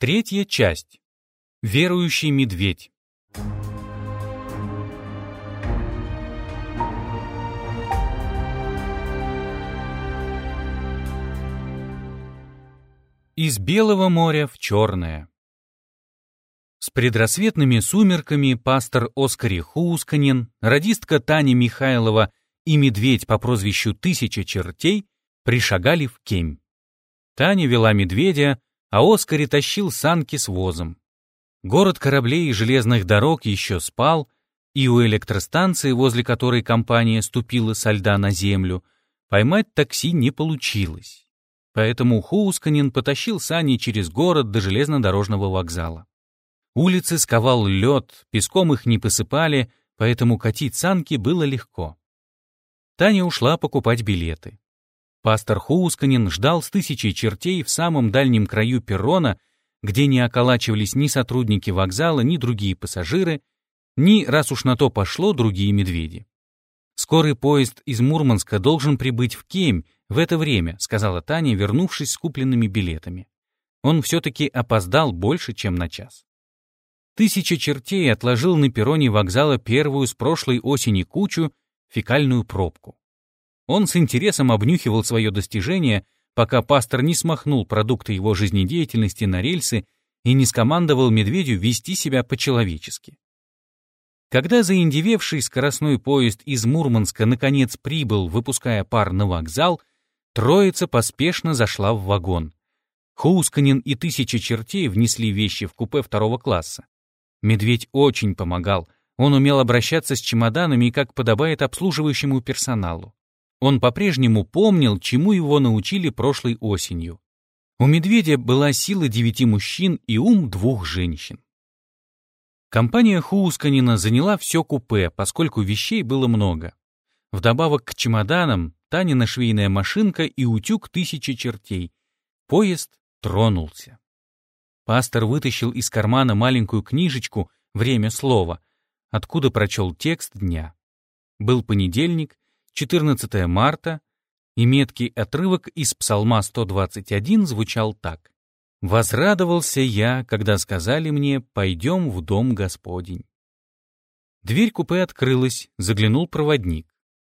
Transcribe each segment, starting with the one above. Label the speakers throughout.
Speaker 1: Третья часть. Верующий медведь. Из Белого моря в Черное. С предрассветными сумерками пастор Оскари Хусканин, радистка Таня Михайлова и медведь по прозвищу Тысяча чертей пришагали в Кемь. Таня вела медведя, а Оскари тащил санки с возом. Город кораблей и железных дорог еще спал, и у электростанции, возле которой компания ступила со льда на землю, поймать такси не получилось. Поэтому Хусканин потащил сани через город до железнодорожного вокзала. Улицы сковал лед, песком их не посыпали, поэтому катить санки было легко. Таня ушла покупать билеты. Пастор Хоусканин ждал с тысячей чертей в самом дальнем краю перрона, где не околачивались ни сотрудники вокзала, ни другие пассажиры, ни, раз уж на то пошло, другие медведи. «Скорый поезд из Мурманска должен прибыть в Кемь в это время», сказала Таня, вернувшись с купленными билетами. Он все-таки опоздал больше, чем на час. Тысяча чертей отложил на перроне вокзала первую с прошлой осени кучу, фекальную пробку. Он с интересом обнюхивал свое достижение, пока пастор не смахнул продукты его жизнедеятельности на рельсы и не скомандовал медведю вести себя по-человечески. Когда заиндевевший скоростной поезд из Мурманска наконец прибыл, выпуская пар на вокзал, троица поспешно зашла в вагон. Хусканин и тысяча чертей внесли вещи в купе второго класса. Медведь очень помогал, он умел обращаться с чемоданами, как подобает обслуживающему персоналу. Он по-прежнему помнил, чему его научили прошлой осенью. У медведя была сила девяти мужчин и ум двух женщин. Компания Хуусканина заняла все купе, поскольку вещей было много. Вдобавок к чемоданам Танина швейная машинка и утюг тысячи чертей. Поезд тронулся. Пастор вытащил из кармана маленькую книжечку «Время слова», откуда прочел текст дня. Был понедельник, 14 марта, и меткий отрывок из Псалма 121 звучал так. «Возрадовался я, когда сказали мне, пойдем в дом Господень». Дверь купе открылась, заглянул проводник.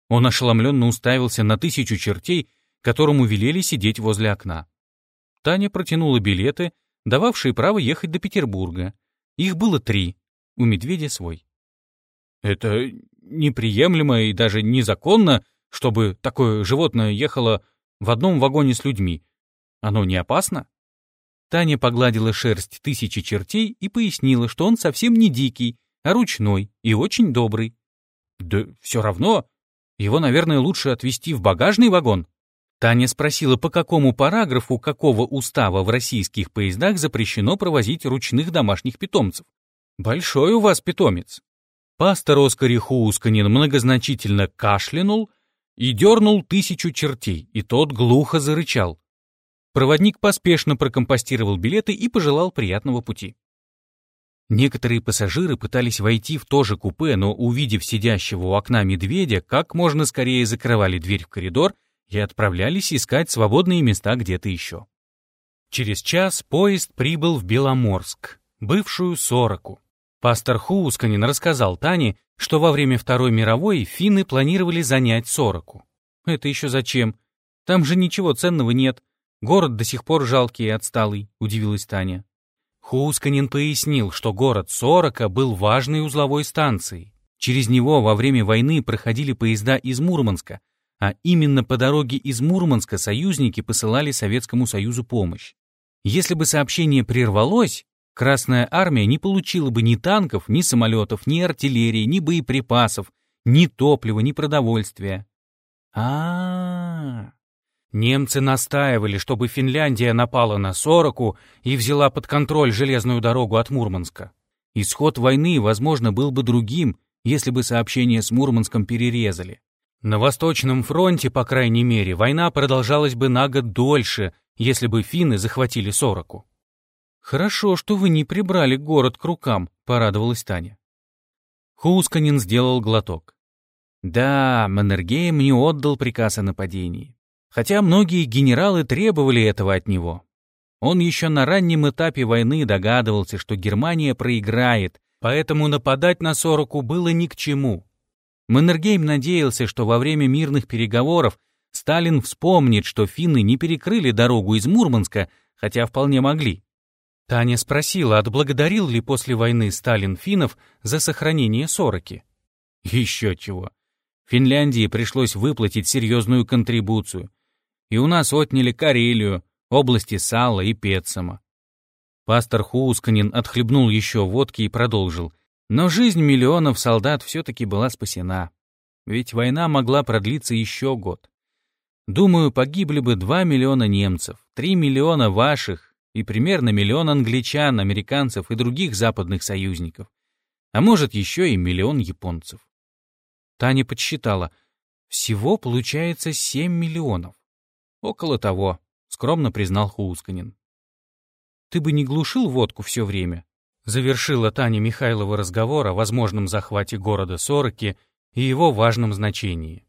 Speaker 1: Он ошеломленно уставился на тысячу чертей, которому велели сидеть возле окна. Таня протянула билеты, дававшие право ехать до Петербурга. Их было три, у медведя свой. «Это неприемлемо и даже незаконно, чтобы такое животное ехало в одном вагоне с людьми. Оно не опасно? Таня погладила шерсть тысячи чертей и пояснила, что он совсем не дикий, а ручной и очень добрый. Да все равно, его, наверное, лучше отвезти в багажный вагон. Таня спросила, по какому параграфу какого устава в российских поездах запрещено провозить ручных домашних питомцев. «Большой у вас питомец», Пастор Оскари Хусканин многозначительно кашлянул и дернул тысячу чертей, и тот глухо зарычал. Проводник поспешно прокомпостировал билеты и пожелал приятного пути. Некоторые пассажиры пытались войти в то же купе, но, увидев сидящего у окна медведя, как можно скорее закрывали дверь в коридор и отправлялись искать свободные места где-то еще. Через час поезд прибыл в Беломорск, бывшую Сороку. Пастор Хуусканин рассказал Тане, что во время Второй мировой финны планировали занять Сороку. «Это еще зачем? Там же ничего ценного нет. Город до сих пор жалкий и отсталый», — удивилась Таня. Хуусканин пояснил, что город Сорока был важной узловой станцией. Через него во время войны проходили поезда из Мурманска, а именно по дороге из Мурманска союзники посылали Советскому Союзу помощь. Если бы сообщение прервалось, Красная армия не получила бы ни танков, ни самолетов, ни артиллерии, ни боеприпасов, ни топлива, ни продовольствия. А, -а, а Немцы настаивали, чтобы Финляндия напала на Сороку и взяла под контроль железную дорогу от Мурманска. Исход войны, возможно, был бы другим, если бы сообщение с Мурманском перерезали. На Восточном фронте, по крайней мере, война продолжалась бы на год дольше, если бы финны захватили Сороку. «Хорошо, что вы не прибрали город к рукам», — порадовалась Таня. Хусканин сделал глоток. «Да, Маннергейм не отдал приказ о нападении. Хотя многие генералы требовали этого от него. Он еще на раннем этапе войны догадывался, что Германия проиграет, поэтому нападать на Сороку было ни к чему. Маннергейм надеялся, что во время мирных переговоров Сталин вспомнит, что финны не перекрыли дорогу из Мурманска, хотя вполне могли. Таня спросила, отблагодарил ли после войны Сталин финнов за сохранение Сороки. Еще чего. Финляндии пришлось выплатить серьезную контрибуцию. И у нас отняли Карелию, области Сала и Петсома. Пастор Хуусканин отхлебнул еще водки и продолжил. Но жизнь миллионов солдат все-таки была спасена. Ведь война могла продлиться еще год. Думаю, погибли бы 2 миллиона немцев, 3 миллиона ваших и примерно миллион англичан, американцев и других западных союзников. А может, еще и миллион японцев. Таня подсчитала. Всего получается 7 миллионов. Около того скромно признал Хуусканин. «Ты бы не глушил водку все время?» Завершила Таня Михайлова разговор о возможном захвате города Сороки и его важном значении.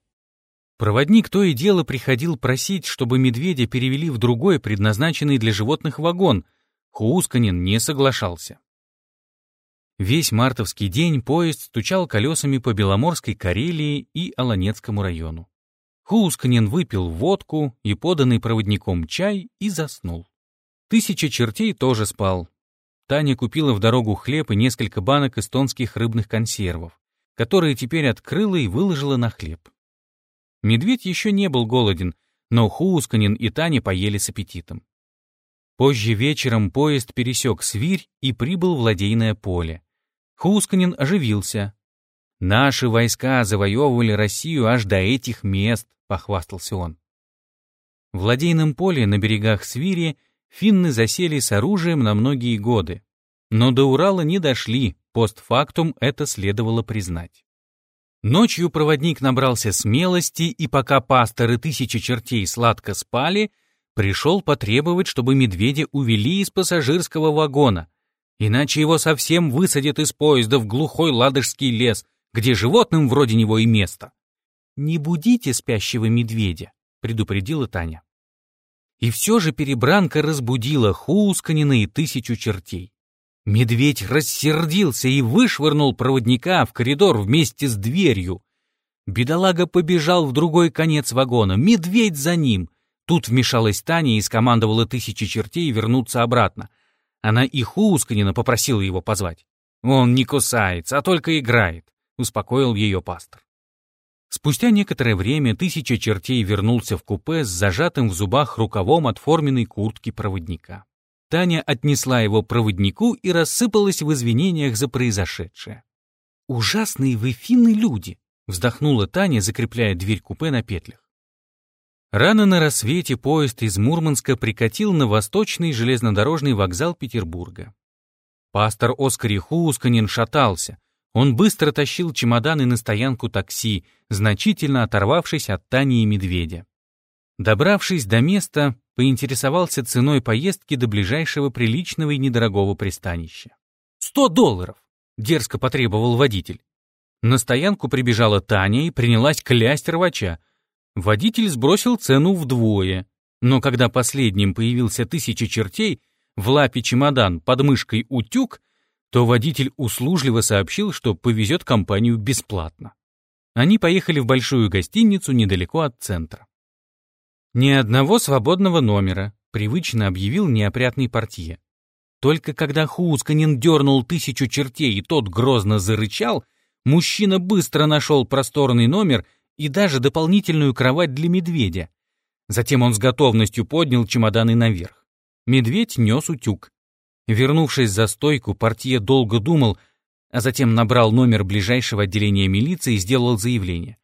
Speaker 1: Проводник то и дело приходил просить, чтобы медведя перевели в другой, предназначенный для животных вагон. Хуусканин не соглашался. Весь мартовский день поезд стучал колесами по Беломорской Карелии и Аланецкому району. Хусканин выпил водку и поданный проводником чай и заснул. Тысяча чертей тоже спал. Таня купила в дорогу хлеб и несколько банок эстонских рыбных консервов, которые теперь открыла и выложила на хлеб. Медведь еще не был голоден, но Хусканин и Таня поели с аппетитом. Позже вечером поезд пересек Свирь и прибыл в ладейное поле. Хусканин оживился. «Наши войска завоевывали Россию аж до этих мест», похвастался он. В ладейном поле на берегах Свири финны засели с оружием на многие годы. Но до Урала не дошли, постфактум это следовало признать. Ночью проводник набрался смелости, и пока пасторы тысячи чертей сладко спали, пришел потребовать, чтобы медведя увели из пассажирского вагона, иначе его совсем высадят из поезда в глухой ладожский лес, где животным вроде него и место. «Не будите спящего медведя», — предупредила Таня. И все же перебранка разбудила Хусканина и тысячу чертей. Медведь рассердился и вышвырнул проводника в коридор вместе с дверью. Бедолага побежал в другой конец вагона, медведь за ним. Тут вмешалась Таня и скомандовала тысячи чертей вернуться обратно. Она и Хусканина попросила его позвать. «Он не кусается, а только играет», — успокоил ее пастор. Спустя некоторое время тысяча чертей вернулся в купе с зажатым в зубах рукавом от форменной куртки проводника. Таня отнесла его проводнику и рассыпалась в извинениях за произошедшее. «Ужасные вы финны люди!» — вздохнула Таня, закрепляя дверь купе на петлях. Рано на рассвете поезд из Мурманска прикатил на восточный железнодорожный вокзал Петербурга. Пастор Оскар Хусканин шатался, он быстро тащил чемоданы на стоянку такси, значительно оторвавшись от Тани и Медведя. Добравшись до места, поинтересовался ценой поездки до ближайшего приличного и недорогого пристанища. «Сто долларов!» — дерзко потребовал водитель. На стоянку прибежала Таня и принялась клясть рвача. Водитель сбросил цену вдвое, но когда последним появился тысяча чертей, в лапе чемодан под мышкой утюг — то водитель услужливо сообщил, что повезет компанию бесплатно. Они поехали в большую гостиницу недалеко от центра. «Ни одного свободного номера», — привычно объявил неопрятный портье. Только когда Хусканин дернул тысячу чертей и тот грозно зарычал, мужчина быстро нашел просторный номер и даже дополнительную кровать для медведя. Затем он с готовностью поднял чемоданы наверх. Медведь нес утюг. Вернувшись за стойку, портье долго думал, а затем набрал номер ближайшего отделения милиции и сделал заявление.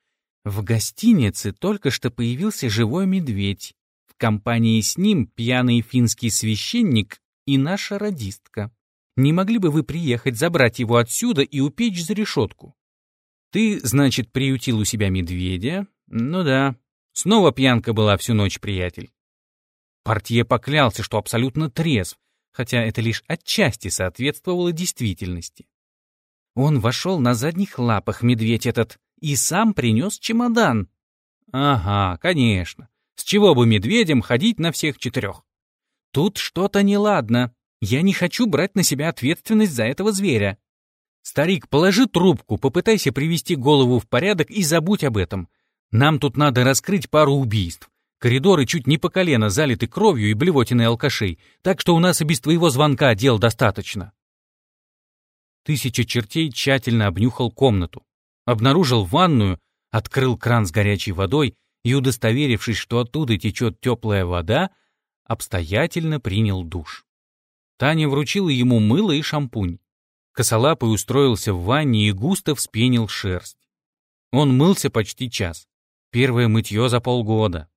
Speaker 1: В гостинице только что появился живой медведь. В компании с ним пьяный финский священник и наша радистка. Не могли бы вы приехать, забрать его отсюда и упечь за решетку? Ты, значит, приютил у себя медведя? Ну да. Снова пьянка была всю ночь, приятель. Портье поклялся, что абсолютно трезв, хотя это лишь отчасти соответствовало действительности. Он вошел на задних лапах, медведь этот, и сам принес чемодан. Ага, конечно. С чего бы медведям ходить на всех четырех? Тут что-то неладно. Я не хочу брать на себя ответственность за этого зверя. Старик, положи трубку, попытайся привести голову в порядок и забудь об этом. Нам тут надо раскрыть пару убийств. Коридоры чуть не по колено залиты кровью и блевотиной алкашей, так что у нас и без твоего звонка дел достаточно. Тысяча чертей тщательно обнюхал комнату, обнаружил ванную, открыл кран с горячей водой и, удостоверившись, что оттуда течет теплая вода, обстоятельно принял душ. Таня вручила ему мыло и шампунь. Косолапый устроился в ванне и густо вспенил шерсть. Он мылся почти час. Первое мытье за полгода.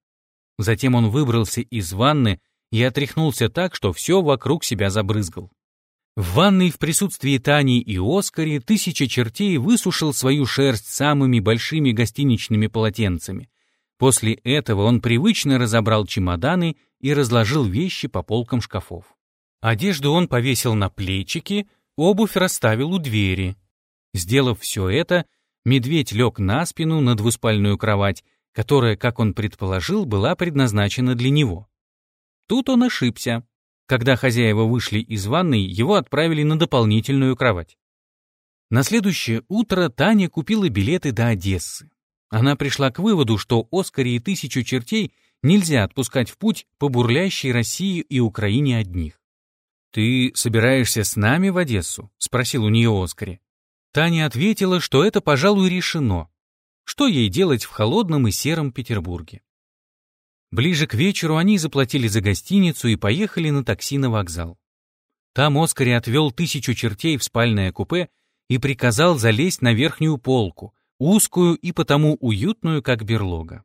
Speaker 1: Затем он выбрался из ванны и отряхнулся так, что все вокруг себя забрызгал. В ванной в присутствии Тани и Оскари тысяча чертей высушил свою шерсть самыми большими гостиничными полотенцами. После этого он привычно разобрал чемоданы и разложил вещи по полкам шкафов. Одежду он повесил на плечики, обувь расставил у двери. Сделав все это, медведь лег на спину на двуспальную кровать которая, как он предположил, была предназначена для него. Тут он ошибся. Когда хозяева вышли из ванной, его отправили на дополнительную кровать. На следующее утро Таня купила билеты до Одессы. Она пришла к выводу, что Оскаре и тысячу чертей нельзя отпускать в путь по бурлящей России и Украине одних. «Ты собираешься с нами в Одессу?» — спросил у нее Оскаре. Таня ответила, что это, пожалуй, решено. Что ей делать в холодном и сером Петербурге? Ближе к вечеру они заплатили за гостиницу и поехали на такси на вокзал. Там Оскари отвел тысячу чертей в спальное купе и приказал залезть на верхнюю полку, узкую и потому уютную, как берлога.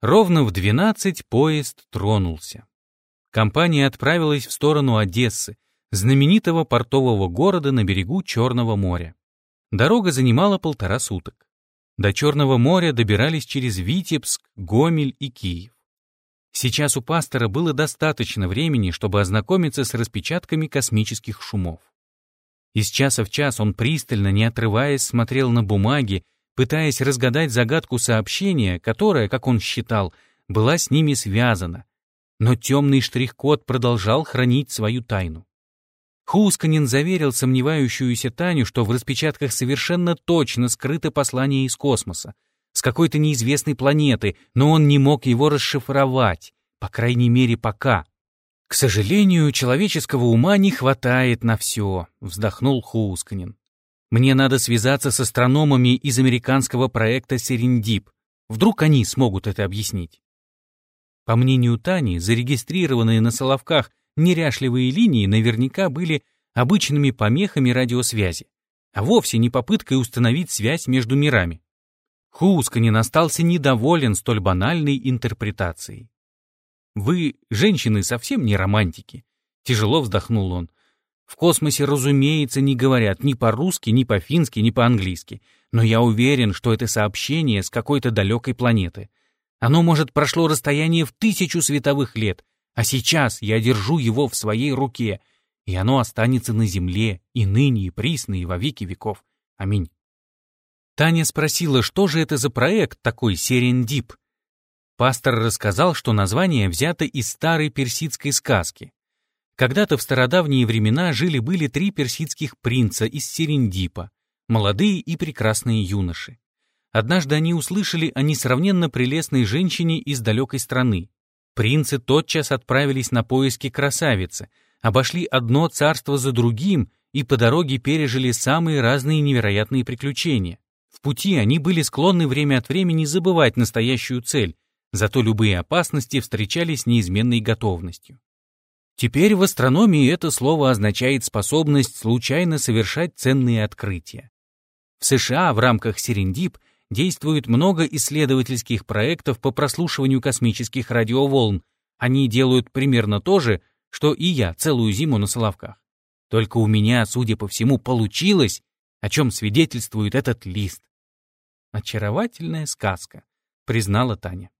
Speaker 1: Ровно в двенадцать поезд тронулся. Компания отправилась в сторону Одессы, знаменитого портового города на берегу Черного моря. Дорога занимала полтора суток. До Черного моря добирались через Витебск, Гомель и Киев. Сейчас у пастора было достаточно времени, чтобы ознакомиться с распечатками космических шумов. Из часа в час он пристально, не отрываясь, смотрел на бумаги, пытаясь разгадать загадку сообщения, которое, как он считал, была с ними связана. Но темный штрих-код продолжал хранить свою тайну. Хусканин заверил сомневающуюся Таню, что в распечатках совершенно точно скрыто послание из космоса, с какой-то неизвестной планеты, но он не мог его расшифровать, по крайней мере, пока. «К сожалению, человеческого ума не хватает на все», — вздохнул Хусканин. «Мне надо связаться с астрономами из американского проекта «Серендип». Вдруг они смогут это объяснить». По мнению Тани, зарегистрированные на Соловках неряшливые линии наверняка были обычными помехами радиосвязи, а вовсе не попыткой установить связь между мирами. Хусканин остался недоволен столь банальной интерпретацией. «Вы, женщины, совсем не романтики», — тяжело вздохнул он. «В космосе, разумеется, не говорят ни по-русски, ни по-фински, ни по-английски, но я уверен, что это сообщение с какой-то далекой планеты. Оно, может, прошло расстояние в тысячу световых лет, а сейчас я держу его в своей руке, и оно останется на земле и ныне, и присно, и во веки веков. Аминь. Таня спросила, что же это за проект такой Серендип. Пастор рассказал, что название взято из старой персидской сказки. Когда-то в стародавние времена жили-были три персидских принца из Серендипа, молодые и прекрасные юноши. Однажды они услышали о несравненно прелестной женщине из далекой страны, Принцы тотчас отправились на поиски красавицы, обошли одно царство за другим и по дороге пережили самые разные невероятные приключения. Пути они были склонны время от времени забывать настоящую цель, зато любые опасности встречались неизменной готовностью. Теперь в астрономии это слово означает способность случайно совершать ценные открытия. В США в рамках Серендип действует много исследовательских проектов по прослушиванию космических радиоволн. Они делают примерно то же, что и я целую зиму на Соловках. Только у меня, судя по всему, получилось, о чем свидетельствует этот лист. Очаровательная сказка, признала Таня.